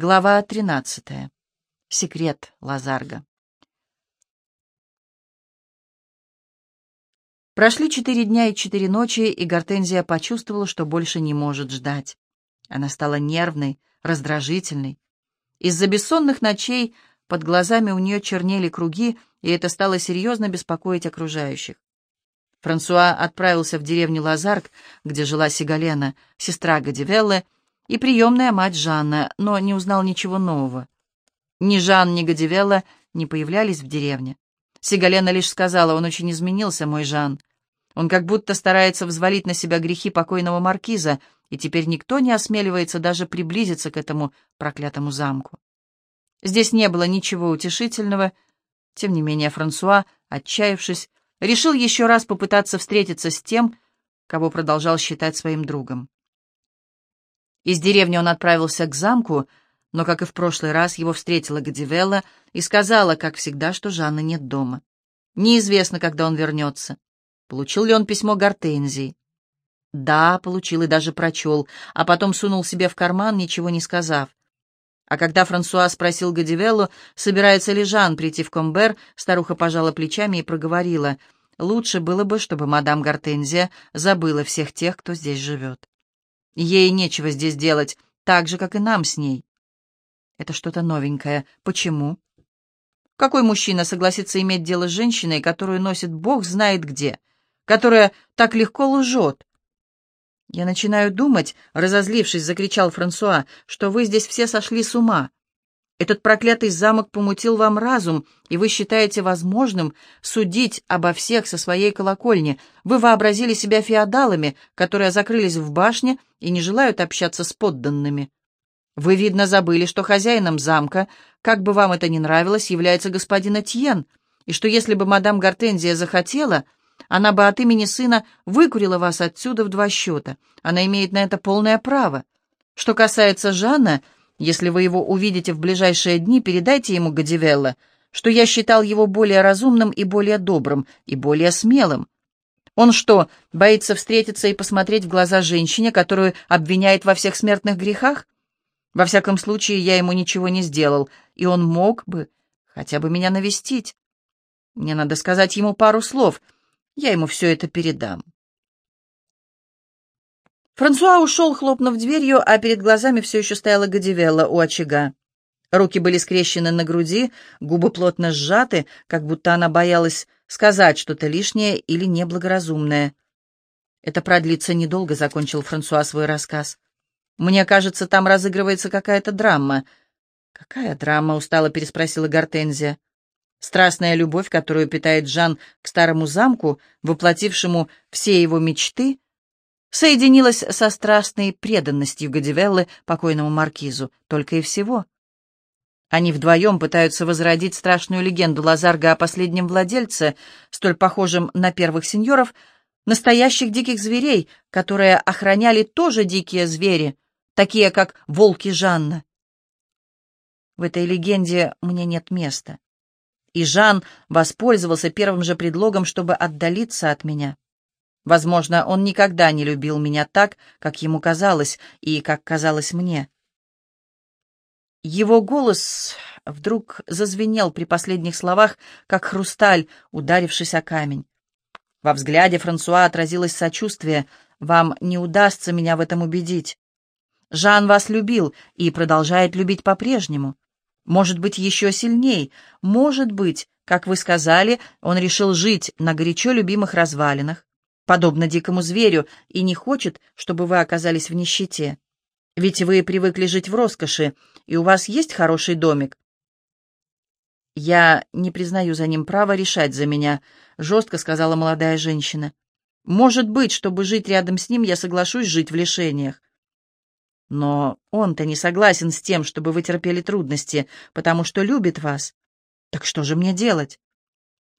Глава 13. Секрет Лазарга. Прошли четыре дня и четыре ночи, и Гортензия почувствовала, что больше не может ждать. Она стала нервной, раздражительной. Из-за бессонных ночей под глазами у нее чернели круги, и это стало серьезно беспокоить окружающих. Франсуа отправился в деревню Лазарг, где жила Сигалена, сестра Гадивеллы, и приемная мать Жанна, но не узнал ничего нового. Ни Жан, ни Гадивелла не появлялись в деревне. Сигалена лишь сказала, он очень изменился, мой Жан. Он как будто старается взвалить на себя грехи покойного маркиза, и теперь никто не осмеливается даже приблизиться к этому проклятому замку. Здесь не было ничего утешительного. Тем не менее Франсуа, отчаявшись, решил еще раз попытаться встретиться с тем, кого продолжал считать своим другом. Из деревни он отправился к замку, но, как и в прошлый раз, его встретила Гадивелла и сказала, как всегда, что Жанны нет дома. Неизвестно, когда он вернется. Получил ли он письмо Гортензии? Да, получил и даже прочел, а потом сунул себе в карман, ничего не сказав. А когда Франсуа спросил Гадивеллу, собирается ли Жан прийти в Комбер, старуха пожала плечами и проговорила, «Лучше было бы, чтобы мадам Гортензия забыла всех тех, кто здесь живет». Ей нечего здесь делать, так же, как и нам с ней. Это что-то новенькое. Почему? Какой мужчина согласится иметь дело с женщиной, которую носит Бог знает где, которая так легко лжет? Я начинаю думать, разозлившись, закричал Франсуа, что вы здесь все сошли с ума. Этот проклятый замок помутил вам разум, и вы считаете возможным судить обо всех со своей колокольни. Вы вообразили себя феодалами, которые закрылись в башне и не желают общаться с подданными. Вы, видно, забыли, что хозяином замка, как бы вам это ни нравилось, является господин Этьен, и что если бы мадам Гортензия захотела, она бы от имени сына выкурила вас отсюда в два счета. Она имеет на это полное право. Что касается Жанна, если вы его увидите в ближайшие дни, передайте ему, Гадивелла, что я считал его более разумным и более добрым, и более смелым. Он что, боится встретиться и посмотреть в глаза женщине, которую обвиняет во всех смертных грехах? Во всяком случае, я ему ничего не сделал, и он мог бы хотя бы меня навестить. Мне надо сказать ему пару слов, я ему все это передам. Франсуа ушел, хлопнув дверью, а перед глазами все еще стояла Гадивелла у очага. Руки были скрещены на груди, губы плотно сжаты, как будто она боялась сказать что-то лишнее или неблагоразумное. «Это продлится недолго», — закончил Франсуа свой рассказ. «Мне кажется, там разыгрывается какая-то драма». «Какая драма?» — устало переспросила Гортензия. «Страстная любовь, которую питает Жан к старому замку, воплотившему все его мечты, соединилась со страстной преданностью Гадивеллы покойному маркизу, только и всего. Они вдвоем пытаются возродить страшную легенду Лазарга о последнем владельце, столь похожем на первых сеньоров, настоящих диких зверей, которые охраняли тоже дикие звери, такие как волки Жанна. В этой легенде мне нет места. И Жан воспользовался первым же предлогом, чтобы отдалиться от меня. Возможно, он никогда не любил меня так, как ему казалось, и как казалось мне. Его голос вдруг зазвенел при последних словах, как хрусталь, ударившись о камень. Во взгляде Франсуа отразилось сочувствие. «Вам не удастся меня в этом убедить. Жан вас любил и продолжает любить по-прежнему. Может быть, еще сильней. Может быть, как вы сказали, он решил жить на горячо любимых развалинах подобно дикому зверю, и не хочет, чтобы вы оказались в нищете. Ведь вы привыкли жить в роскоши, и у вас есть хороший домик. «Я не признаю за ним права решать за меня», — жестко сказала молодая женщина. «Может быть, чтобы жить рядом с ним, я соглашусь жить в лишениях. Но он-то не согласен с тем, чтобы вы терпели трудности, потому что любит вас. Так что же мне делать?»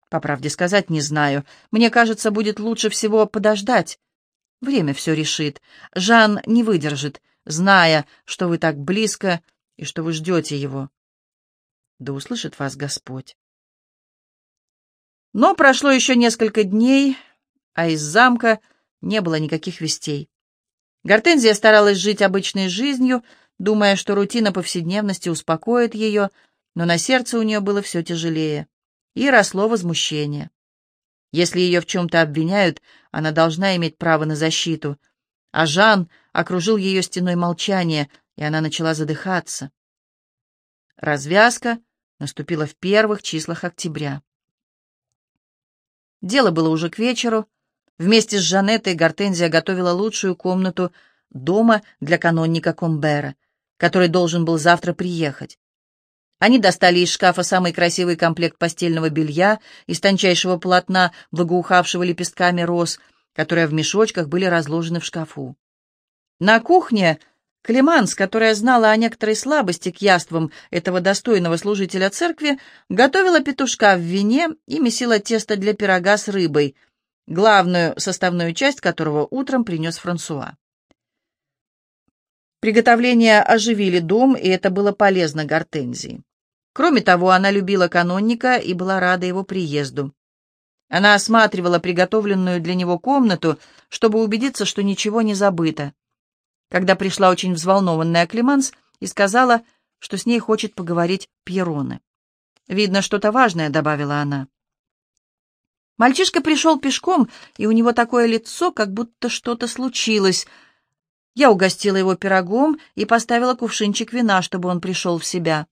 По правде сказать, не знаю. Мне кажется, будет лучше всего подождать. Время все решит. Жан не выдержит, зная, что вы так близко и что вы ждете его. Да услышит вас Господь. Но прошло еще несколько дней, а из замка не было никаких вестей. Гортензия старалась жить обычной жизнью, думая, что рутина повседневности успокоит ее, но на сердце у нее было все тяжелее. И росло возмущение. Если ее в чем-то обвиняют, она должна иметь право на защиту. А Жан окружил ее стеной молчания, и она начала задыхаться. Развязка наступила в первых числах октября. Дело было уже к вечеру. Вместе с Жанеттой Гортензия готовила лучшую комнату дома для канонника Комбера, который должен был завтра приехать. Они достали из шкафа самый красивый комплект постельного белья из тончайшего полотна, благоухавшего лепестками роз, которые в мешочках были разложены в шкафу. На кухне Клеманс, которая знала о некоторой слабости к яствам этого достойного служителя церкви, готовила петушка в вине и месила тесто для пирога с рыбой, главную составную часть которого утром принес Франсуа. Приготовления оживили дом, и это было полезно Гортензии. Кроме того, она любила канонника и была рада его приезду. Она осматривала приготовленную для него комнату, чтобы убедиться, что ничего не забыто. Когда пришла очень взволнованная Климанс и сказала, что с ней хочет поговорить Пьероне. «Видно, что-то важное», — добавила она. Мальчишка пришел пешком, и у него такое лицо, как будто что-то случилось. Я угостила его пирогом и поставила кувшинчик вина, чтобы он пришел в себя.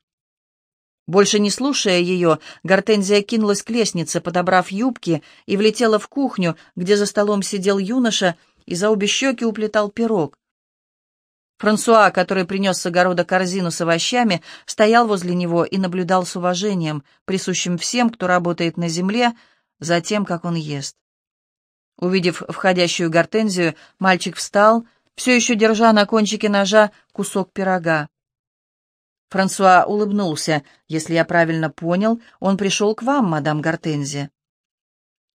Больше не слушая ее, Гортензия кинулась к лестнице, подобрав юбки, и влетела в кухню, где за столом сидел юноша и за обе щеки уплетал пирог. Франсуа, который принес с огорода корзину с овощами, стоял возле него и наблюдал с уважением, присущим всем, кто работает на земле, за тем, как он ест. Увидев входящую гортензию, мальчик встал, все еще держа на кончике ножа кусок пирога. Франсуа улыбнулся. «Если я правильно понял, он пришел к вам, мадам Гортензия».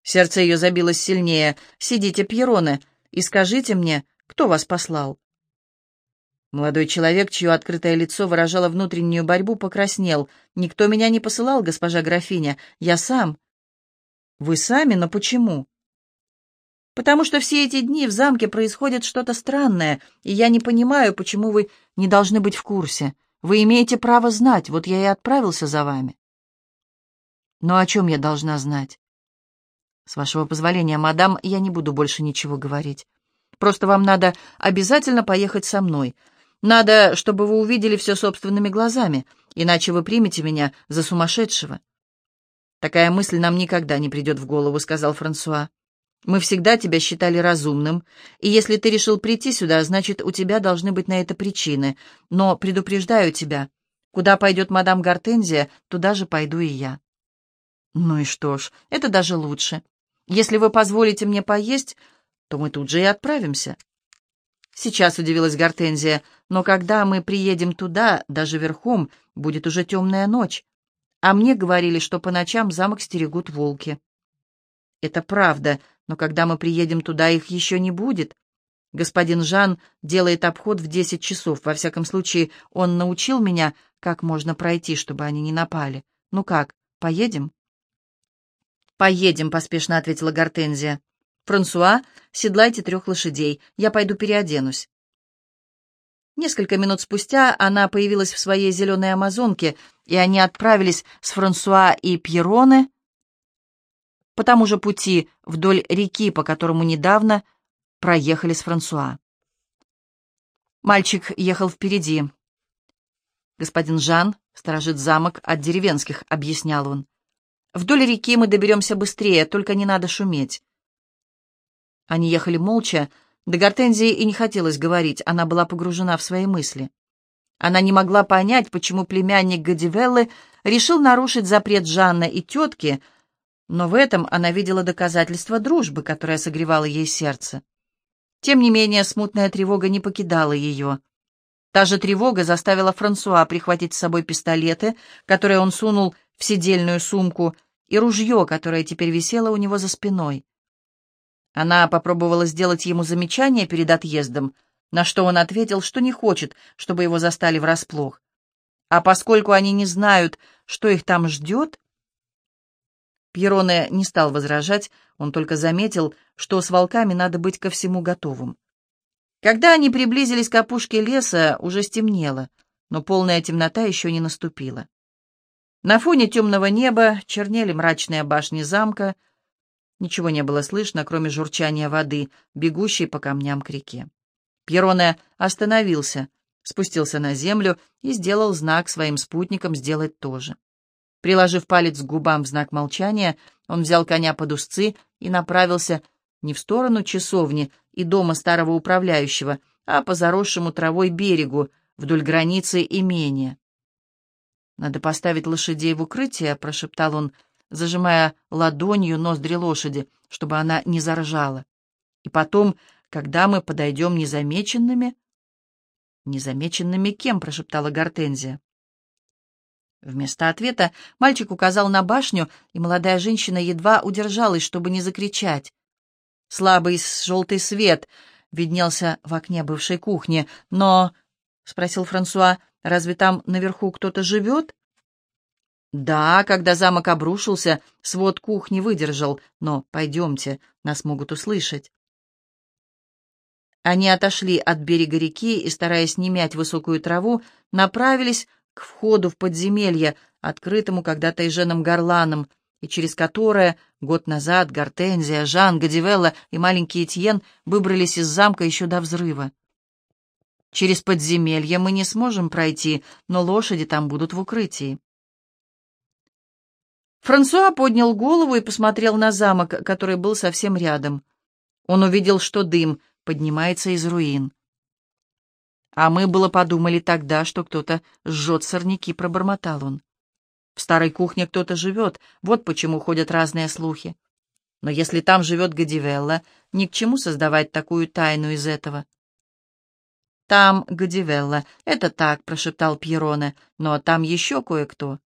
Сердце ее забилось сильнее. «Сидите, Пьероне, и скажите мне, кто вас послал?» Молодой человек, чье открытое лицо выражало внутреннюю борьбу, покраснел. «Никто меня не посылал, госпожа графиня. Я сам». «Вы сами? Но почему?» «Потому что все эти дни в замке происходит что-то странное, и я не понимаю, почему вы не должны быть в курсе. Вы имеете право знать, вот я и отправился за вами. Но о чем я должна знать? С вашего позволения, мадам, я не буду больше ничего говорить. Просто вам надо обязательно поехать со мной. Надо, чтобы вы увидели все собственными глазами, иначе вы примете меня за сумасшедшего. Такая мысль нам никогда не придет в голову, сказал Франсуа. Мы всегда тебя считали разумным, и если ты решил прийти сюда, значит, у тебя должны быть на это причины. Но предупреждаю тебя, куда пойдет мадам Гортензия, туда же пойду и я». «Ну и что ж, это даже лучше. Если вы позволите мне поесть, то мы тут же и отправимся». Сейчас удивилась Гортензия, но когда мы приедем туда, даже верхом, будет уже темная ночь. А мне говорили, что по ночам замок стерегут волки. Это правда, но когда мы приедем туда, их еще не будет. Господин Жан делает обход в десять часов. Во всяком случае, он научил меня, как можно пройти, чтобы они не напали. Ну как, поедем?» «Поедем», — поспешно ответила Гортензия. «Франсуа, седлайте трех лошадей. Я пойду переоденусь». Несколько минут спустя она появилась в своей зеленой амазонке, и они отправились с Франсуа и Пьероне по тому же пути вдоль реки, по которому недавно проехали с Франсуа. Мальчик ехал впереди. «Господин Жан сторожит замок от деревенских», — объяснял он. «Вдоль реки мы доберемся быстрее, только не надо шуметь». Они ехали молча, до Гортензии и не хотелось говорить, она была погружена в свои мысли. Она не могла понять, почему племянник Гадивеллы решил нарушить запрет Жанна и тетки, но в этом она видела доказательство дружбы, которая согревала ей сердце. Тем не менее, смутная тревога не покидала ее. Та же тревога заставила Франсуа прихватить с собой пистолеты, которые он сунул в сидельную сумку, и ружье, которое теперь висело у него за спиной. Она попробовала сделать ему замечание перед отъездом, на что он ответил, что не хочет, чтобы его застали врасплох. А поскольку они не знают, что их там ждет, Пьероне не стал возражать, он только заметил, что с волками надо быть ко всему готовым. Когда они приблизились к опушке леса, уже стемнело, но полная темнота еще не наступила. На фоне темного неба чернели мрачные башни замка. Ничего не было слышно, кроме журчания воды, бегущей по камням к реке. Пьероне остановился, спустился на землю и сделал знак своим спутникам сделать то же. Приложив палец к губам в знак молчания, он взял коня под узцы и направился не в сторону часовни и дома старого управляющего, а по заросшему травой берегу, вдоль границы имения. «Надо поставить лошадей в укрытие», — прошептал он, зажимая ладонью ноздри лошади, чтобы она не заржала. «И потом, когда мы подойдем незамеченными...» «Незамеченными кем?» — прошептала Гортензия. Вместо ответа мальчик указал на башню, и молодая женщина едва удержалась, чтобы не закричать. Слабый желтый свет виднелся в окне бывшей кухни. «Но...» — спросил Франсуа. Разве там наверху кто-то живет?» «Да, когда замок обрушился, свод кухни выдержал, но пойдемте, нас могут услышать». Они отошли от берега реки и, стараясь не мять высокую траву, направились к входу в подземелье, открытому когда-то Иженом горланом, и через которое год назад Гортензия, Жан, Гадивелла и маленький Этьен выбрались из замка еще до взрыва. Через подземелье мы не сможем пройти, но лошади там будут в укрытии. Франсуа поднял голову и посмотрел на замок, который был совсем рядом. Он увидел, что дым поднимается из руин. А мы было подумали тогда, что кто-то жжет сорняки, пробормотал он. В старой кухне кто-то живет, вот почему ходят разные слухи. Но если там живет Гадивелла, ни к чему создавать такую тайну из этого. «Там Гадивелла. Это так», — прошептал Пьероне, — «но там еще кое-кто».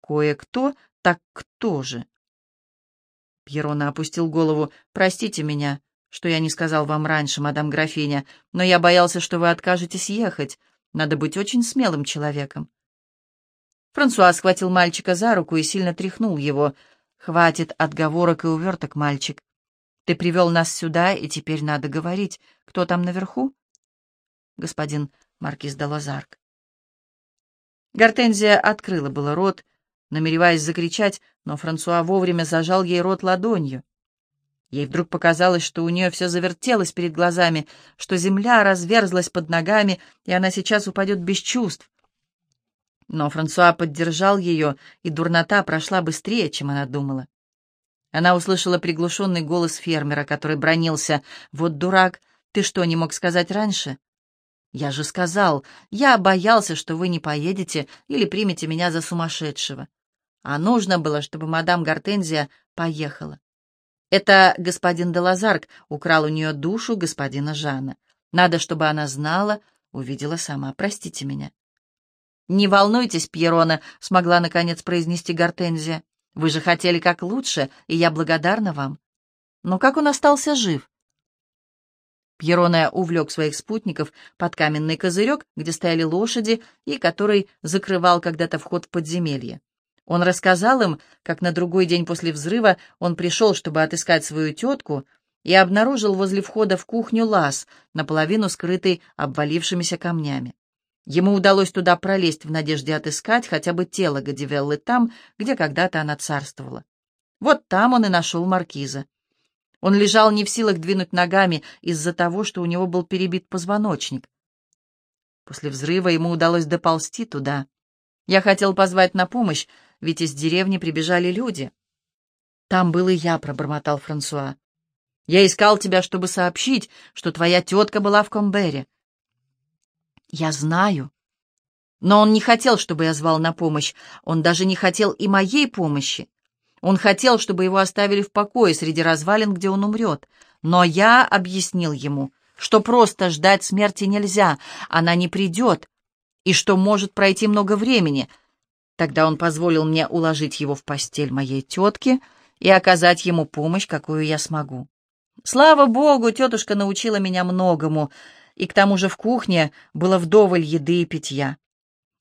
«Кое-кто? Так кто же?» Пьероне опустил голову. «Простите меня, что я не сказал вам раньше, мадам графиня, но я боялся, что вы откажетесь ехать. Надо быть очень смелым человеком». Франсуа схватил мальчика за руку и сильно тряхнул его. «Хватит отговорок и уверток, мальчик. Ты привел нас сюда, и теперь надо говорить. Кто там наверху?» господин маркиз де Лазарк. Гортензия открыла было рот, намереваясь закричать, но Франсуа вовремя зажал ей рот ладонью. Ей вдруг показалось, что у нее все завертелось перед глазами, что земля разверзлась под ногами, и она сейчас упадет без чувств. Но Франсуа поддержал ее, и дурнота прошла быстрее, чем она думала. Она услышала приглушенный голос фермера, который бронился. «Вот дурак, ты что, не мог сказать раньше? «Я же сказал, я боялся, что вы не поедете или примете меня за сумасшедшего. А нужно было, чтобы мадам Гортензия поехала. Это господин Делазарк украл у нее душу господина Жана. Надо, чтобы она знала, увидела сама. Простите меня». «Не волнуйтесь, Пьерона», — смогла наконец произнести Гортензия. «Вы же хотели как лучше, и я благодарна вам. Но как он остался жив?» Пьероне увлек своих спутников под каменный козырек, где стояли лошади, и который закрывал когда-то вход в подземелье. Он рассказал им, как на другой день после взрыва он пришел, чтобы отыскать свою тетку, и обнаружил возле входа в кухню лаз, наполовину скрытый обвалившимися камнями. Ему удалось туда пролезть в надежде отыскать хотя бы тело Гадивеллы там, где когда-то она царствовала. Вот там он и нашел маркиза. Он лежал не в силах двинуть ногами из-за того, что у него был перебит позвоночник. После взрыва ему удалось доползти туда. Я хотел позвать на помощь, ведь из деревни прибежали люди. «Там был и я», — пробормотал Франсуа. «Я искал тебя, чтобы сообщить, что твоя тетка была в Комбере». «Я знаю». Но он не хотел, чтобы я звал на помощь. Он даже не хотел и моей помощи. Он хотел, чтобы его оставили в покое среди развалин, где он умрет. Но я объяснил ему, что просто ждать смерти нельзя, она не придет, и что может пройти много времени. Тогда он позволил мне уложить его в постель моей тетки и оказать ему помощь, какую я смогу. Слава богу, тетушка научила меня многому, и к тому же в кухне было вдоволь еды и питья.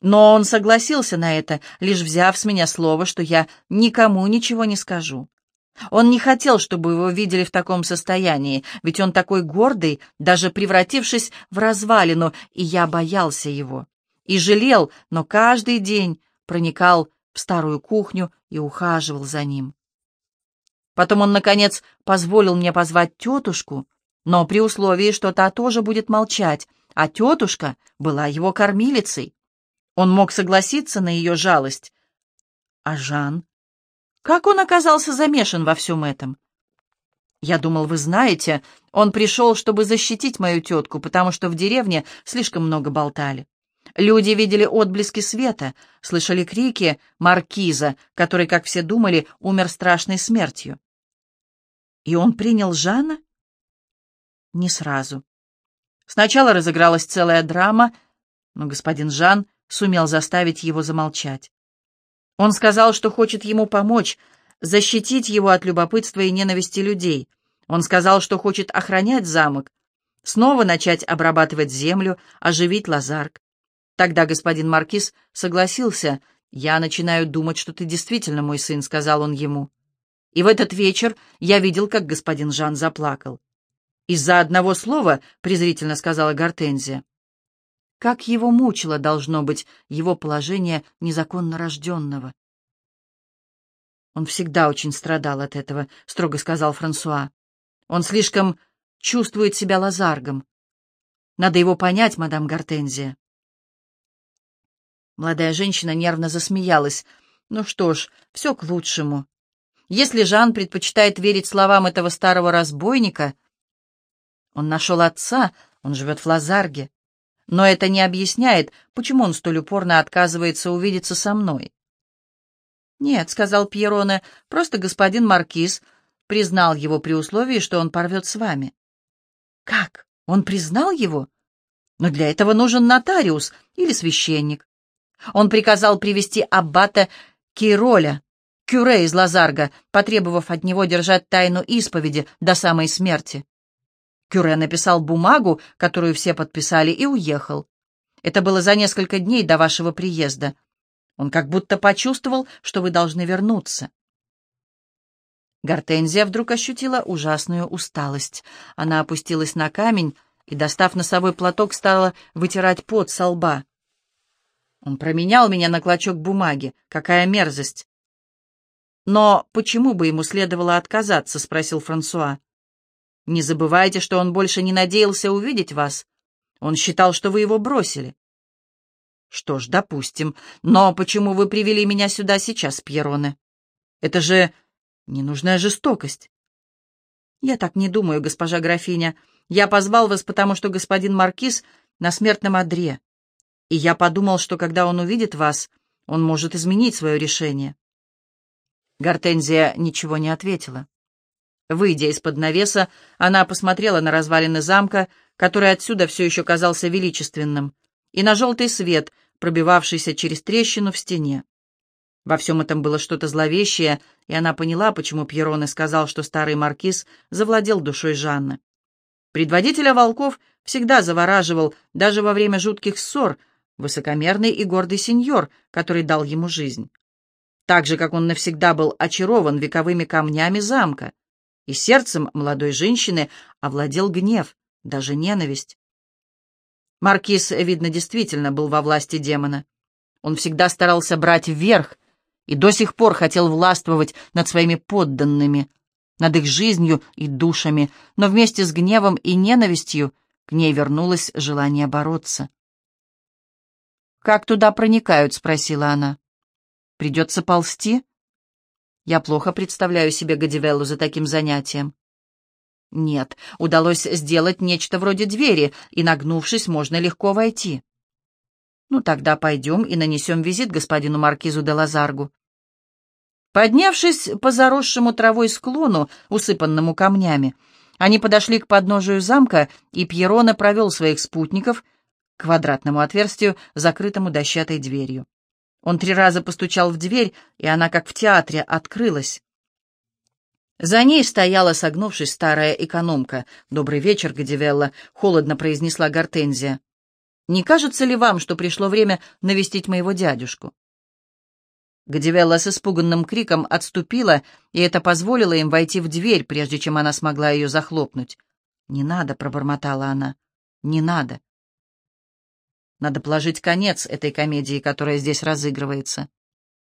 Но он согласился на это, лишь взяв с меня слово, что я никому ничего не скажу. Он не хотел, чтобы его видели в таком состоянии, ведь он такой гордый, даже превратившись в развалину, и я боялся его. И жалел, но каждый день проникал в старую кухню и ухаживал за ним. Потом он, наконец, позволил мне позвать тетушку, но при условии, что та тоже будет молчать, а тетушка была его кормилицей. Он мог согласиться на ее жалость. А Жан? Как он оказался замешан во всем этом? Я думал, вы знаете, он пришел, чтобы защитить мою тетку, потому что в деревне слишком много болтали. Люди видели отблески света, слышали крики маркиза, который, как все думали, умер страшной смертью. И он принял Жана? Не сразу. Сначала разыгралась целая драма, но господин Жан сумел заставить его замолчать. Он сказал, что хочет ему помочь, защитить его от любопытства и ненависти людей. Он сказал, что хочет охранять замок, снова начать обрабатывать землю, оживить лазарк. Тогда господин Маркиз согласился. «Я начинаю думать, что ты действительно мой сын», — сказал он ему. И в этот вечер я видел, как господин Жан заплакал. «Из-за одного слова», — презрительно сказала Гортензия. Как его мучило, должно быть, его положение незаконно рожденного. «Он всегда очень страдал от этого», — строго сказал Франсуа. «Он слишком чувствует себя лазаргом. Надо его понять, мадам Гортензия». Молодая женщина нервно засмеялась. «Ну что ж, все к лучшему. Если Жан предпочитает верить словам этого старого разбойника...» Он нашел отца, он живет в Лазарге. Но это не объясняет, почему он столь упорно отказывается увидеться со мной. «Нет», — сказал Пьероне, — «просто господин Маркиз признал его при условии, что он порвет с вами». «Как? Он признал его? Но для этого нужен нотариус или священник. Он приказал привести аббата Кироля, кюре из Лазарга, потребовав от него держать тайну исповеди до самой смерти. Кюре написал бумагу, которую все подписали, и уехал. Это было за несколько дней до вашего приезда. Он как будто почувствовал, что вы должны вернуться. Гортензия вдруг ощутила ужасную усталость. Она опустилась на камень и, достав носовой платок, стала вытирать пот со лба. Он променял меня на клочок бумаги. Какая мерзость! «Но почему бы ему следовало отказаться?» — спросил Франсуа. Не забывайте, что он больше не надеялся увидеть вас. Он считал, что вы его бросили. Что ж, допустим. Но почему вы привели меня сюда сейчас, Пьероне? Это же ненужная жестокость. Я так не думаю, госпожа графиня. Я позвал вас, потому что господин Маркиз на смертном одре. И я подумал, что когда он увидит вас, он может изменить свое решение. Гортензия ничего не ответила. Выйдя из-под навеса, она посмотрела на развалины замка, который отсюда все еще казался величественным, и на желтый свет, пробивавшийся через трещину в стене. Во всем этом было что-то зловещее, и она поняла, почему Пьероне сказал, что старый маркиз завладел душой Жанны. Предводителя волков всегда завораживал, даже во время жутких ссор, высокомерный и гордый сеньор, который дал ему жизнь. Так же, как он навсегда был очарован вековыми камнями замка — и сердцем молодой женщины овладел гнев, даже ненависть. Маркиз, видно, действительно был во власти демона. Он всегда старался брать вверх и до сих пор хотел властвовать над своими подданными, над их жизнью и душами, но вместе с гневом и ненавистью к ней вернулось желание бороться. «Как туда проникают?» — спросила она. «Придется ползти?» Я плохо представляю себе Гадивеллу за таким занятием. Нет, удалось сделать нечто вроде двери, и, нагнувшись, можно легко войти. Ну, тогда пойдем и нанесем визит господину Маркизу де Лазаргу. Поднявшись по заросшему травой склону, усыпанному камнями, они подошли к подножию замка, и Пьерона провел своих спутников квадратному отверстию, закрытому дощатой дверью. Он три раза постучал в дверь, и она, как в театре, открылась. За ней стояла, согнувшись, старая экономка. «Добрый вечер, Гадивелла», — холодно произнесла Гортензия. «Не кажется ли вам, что пришло время навестить моего дядюшку?» Гадивелла с испуганным криком отступила, и это позволило им войти в дверь, прежде чем она смогла ее захлопнуть. «Не надо», — пробормотала она, — «не надо». Надо положить конец этой комедии, которая здесь разыгрывается.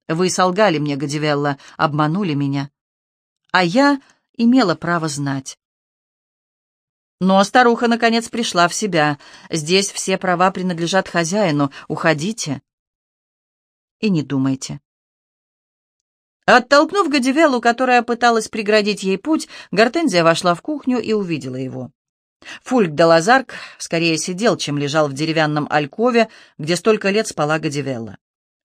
Вы солгали мне, Гадивелла, обманули меня. А я имела право знать. Но старуха, наконец, пришла в себя. Здесь все права принадлежат хозяину. Уходите. И не думайте. Оттолкнув Гадивеллу, которая пыталась преградить ей путь, Гортензия вошла в кухню и увидела его. Фульк де Лазарк скорее сидел, чем лежал в деревянном алькове, где столько лет спала Гадивелла.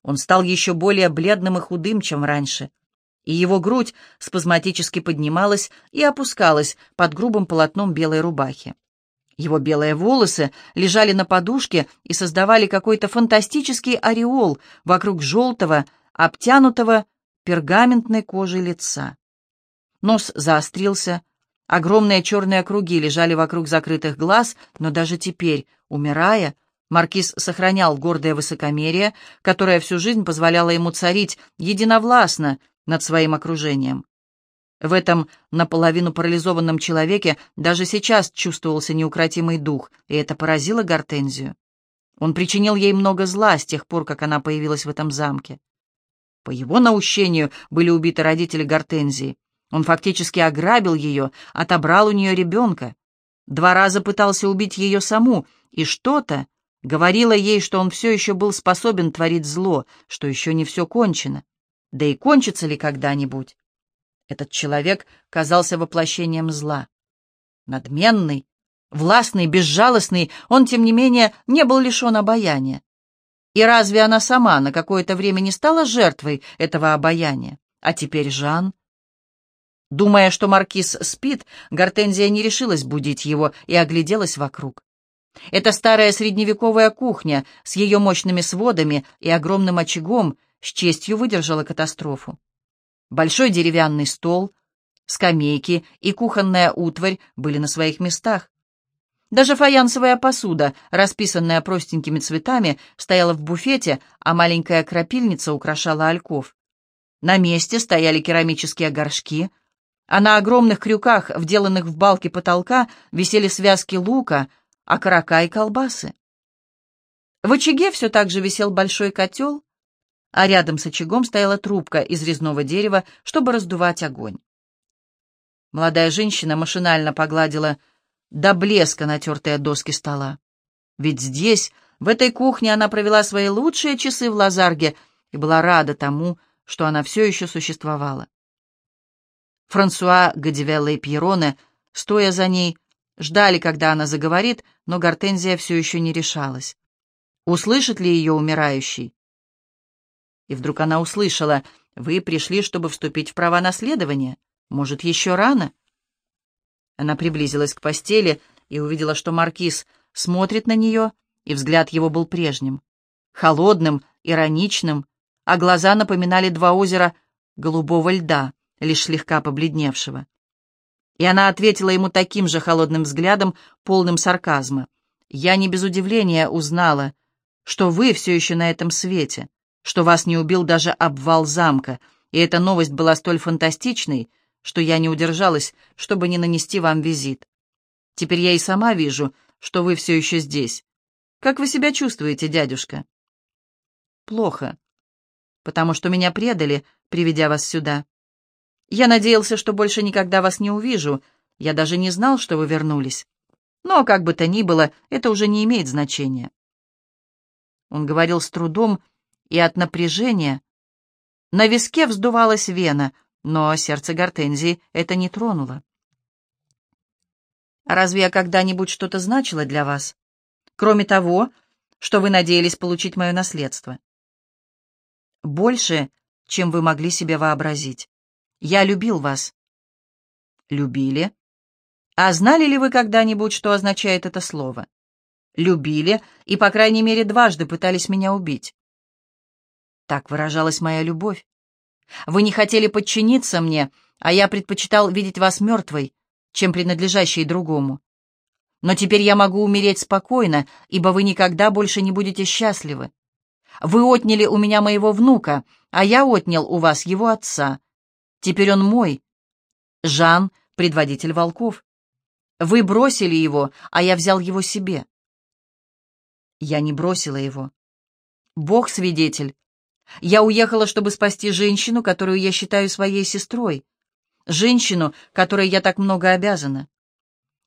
Он стал еще более бледным и худым, чем раньше и его грудь спазматически поднималась и опускалась под грубым полотном белой рубахи. Его белые волосы лежали на подушке и создавали какой-то фантастический ореол вокруг желтого, обтянутого пергаментной кожей лица. Нос заострился, огромные черные круги лежали вокруг закрытых глаз, но даже теперь, умирая, маркиз сохранял гордое высокомерие, которое всю жизнь позволяло ему царить единовластно над своим окружением. В этом наполовину парализованном человеке даже сейчас чувствовался неукротимый дух, и это поразило Гортензию. Он причинил ей много зла с тех пор, как она появилась в этом замке. По его наущению были убиты родители Гортензии. Он фактически ограбил ее, отобрал у нее ребенка. Два раза пытался убить ее саму, и что-то говорило ей, что он все еще был способен творить зло, что еще не все кончено. Да и кончится ли когда-нибудь? Этот человек казался воплощением зла. Надменный, властный, безжалостный, он, тем не менее, не был лишен обаяния. И разве она сама на какое-то время не стала жертвой этого обаяния? А теперь Жан... Думая, что маркиз спит, Гортензия не решилась будить его и огляделась вокруг. Это старая средневековая кухня с ее мощными сводами и огромным очагом с честью выдержала катастрофу. Большой деревянный стол, скамейки и кухонная утварь были на своих местах. Даже фаянсовая посуда, расписанная простенькими цветами, стояла в буфете, а маленькая крапильница украшала альков. На месте стояли керамические горшки, а на огромных крюках, вделанных в балки потолка, висели связки лука, окорока и колбасы. В очаге все так же висел большой котел, а рядом с очагом стояла трубка из резного дерева, чтобы раздувать огонь. Молодая женщина машинально погладила до блеска натертые доски стола. Ведь здесь, в этой кухне, она провела свои лучшие часы в Лазарге и была рада тому, что она все еще существовала. Франсуа, Гадивелла и Пьероне, стоя за ней, ждали, когда она заговорит, но Гортензия все еще не решалась. Услышит ли ее умирающий? И вдруг она услышала, «Вы пришли, чтобы вступить в права наследования. Может, еще рано?» Она приблизилась к постели и увидела, что маркиз смотрит на нее, и взгляд его был прежним, холодным, ироничным, а глаза напоминали два озера голубого льда, лишь слегка побледневшего. И она ответила ему таким же холодным взглядом, полным сарказма. «Я не без удивления узнала, что вы все еще на этом свете что вас не убил даже обвал замка, и эта новость была столь фантастичной, что я не удержалась, чтобы не нанести вам визит. Теперь я и сама вижу, что вы все еще здесь. Как вы себя чувствуете, дядюшка?» «Плохо, потому что меня предали, приведя вас сюда. Я надеялся, что больше никогда вас не увижу. Я даже не знал, что вы вернулись. Но, как бы то ни было, это уже не имеет значения». Он говорил с трудом, и от напряжения на виске вздувалась вена, но сердце Гортензии это не тронуло. «Разве я когда-нибудь что-то значила для вас? Кроме того, что вы надеялись получить мое наследство?» «Больше, чем вы могли себе вообразить. Я любил вас». «Любили? А знали ли вы когда-нибудь, что означает это слово?» «Любили и, по крайней мере, дважды пытались меня убить». Так выражалась моя любовь. Вы не хотели подчиниться мне, а я предпочитал видеть вас мертвой, чем принадлежащей другому. Но теперь я могу умереть спокойно, ибо вы никогда больше не будете счастливы. Вы отняли у меня моего внука, а я отнял у вас его отца. Теперь он мой. Жан — предводитель волков. Вы бросили его, а я взял его себе. Я не бросила его. Бог свидетель. Я уехала, чтобы спасти женщину, которую я считаю своей сестрой. Женщину, которой я так много обязана.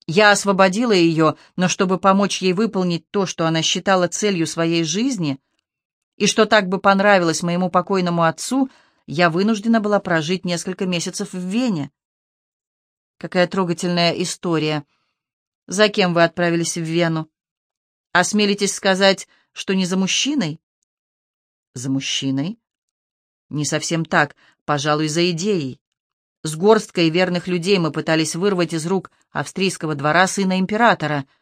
Я освободила ее, но чтобы помочь ей выполнить то, что она считала целью своей жизни, и что так бы понравилось моему покойному отцу, я вынуждена была прожить несколько месяцев в Вене. Какая трогательная история. За кем вы отправились в Вену? Осмелитесь сказать, что не за мужчиной? За мужчиной? Не совсем так, пожалуй, за идеей. С горсткой верных людей мы пытались вырвать из рук австрийского двора сына императора —